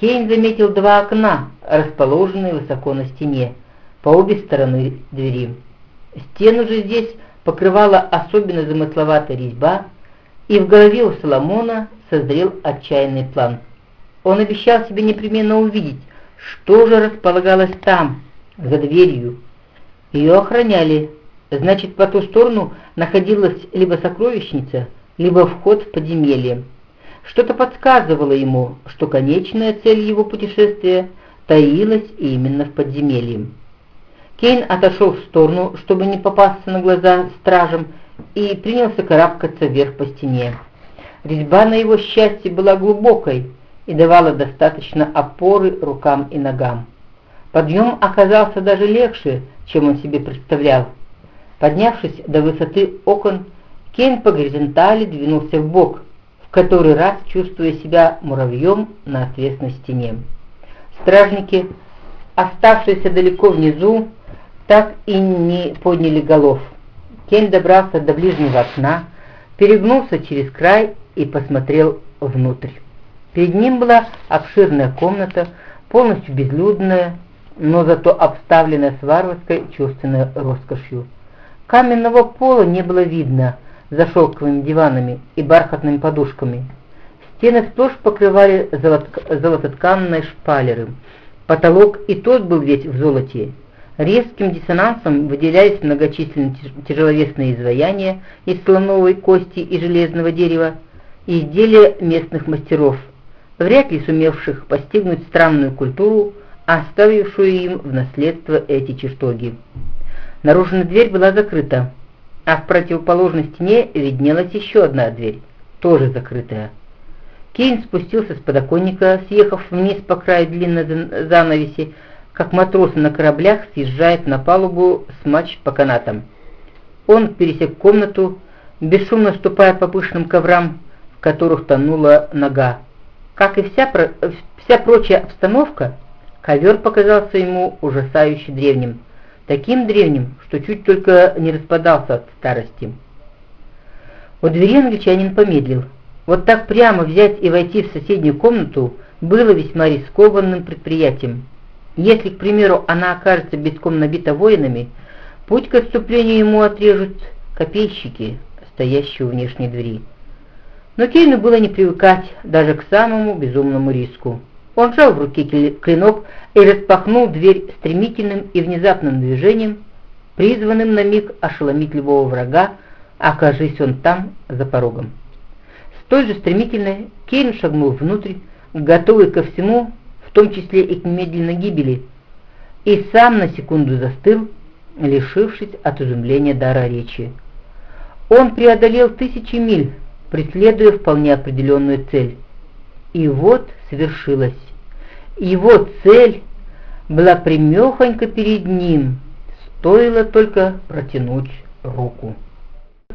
Кейн заметил два окна, расположенные высоко на стене, по обе стороны двери. Стену же здесь покрывала особенно замысловатая резьба, и в голове у Соломона созрел отчаянный план. Он обещал себе непременно увидеть, что же располагалось там, за дверью. Ее охраняли, значит, по ту сторону находилась либо сокровищница, либо вход в подземелье. Что-то подсказывало ему, что конечная цель его путешествия таилась именно в подземелье. Кейн отошел в сторону, чтобы не попасться на глаза стражам, и принялся карабкаться вверх по стене. Резьба на его счастье была глубокой и давала достаточно опоры рукам и ногам. Подъем оказался даже легче, чем он себе представлял. Поднявшись до высоты окон, Кейн по горизонтали двинулся в бок, который раз чувствуя себя муравьем на отвесной стене. Стражники, оставшиеся далеко внизу, так и не подняли голов. Кейн добрался до ближнего окна, перегнулся через край и посмотрел внутрь. Перед ним была обширная комната, полностью безлюдная, но зато обставленная с варварской чувственной роскошью. Каменного пола не было видно за шелковыми диванами и бархатными подушками. Стены сплошь покрывали золототканные шпалеры. Потолок и тот был весь в золоте. Резким диссонансом выделялись многочисленные тяжеловесные изваяния из слоновой кости и железного дерева, изделия местных мастеров, вряд ли сумевших постигнуть странную культуру, оставившую им в наследство эти чертоги. Наружная дверь была закрыта, а в противоположной стене виднелась еще одна дверь, тоже закрытая. Кейн спустился с подоконника, съехав вниз по краю длинной занавеси, как матросы на кораблях съезжают на палубу с матч по канатам. Он пересек комнату, бесшумно ступая по пышным коврам, в которых тонула нога. Как и вся, вся прочая обстановка, ковер показался ему ужасающе древним, таким древним, что чуть только не распадался от старости. У двери англичанин помедлил. Вот так прямо взять и войти в соседнюю комнату было весьма рискованным предприятием. Если, к примеру, она окажется битком набита воинами, путь к отступлению ему отрежут копейщики, стоящие у внешней двери. Но Кейну было не привыкать даже к самому безумному риску. Он сжал в руке клинок и распахнул дверь стремительным и внезапным движением, призванным на миг ошеломить любого врага, окажись он там, за порогом. Столь же стремительно Кейн шагнул внутрь, готовый ко всему, в том числе и к немедленной гибели, и сам на секунду застыл, лишившись от изумления дара речи. Он преодолел тысячи миль, преследуя вполне определенную цель. И вот свершилось. Его цель была примехонько перед ним, стоило только протянуть руку.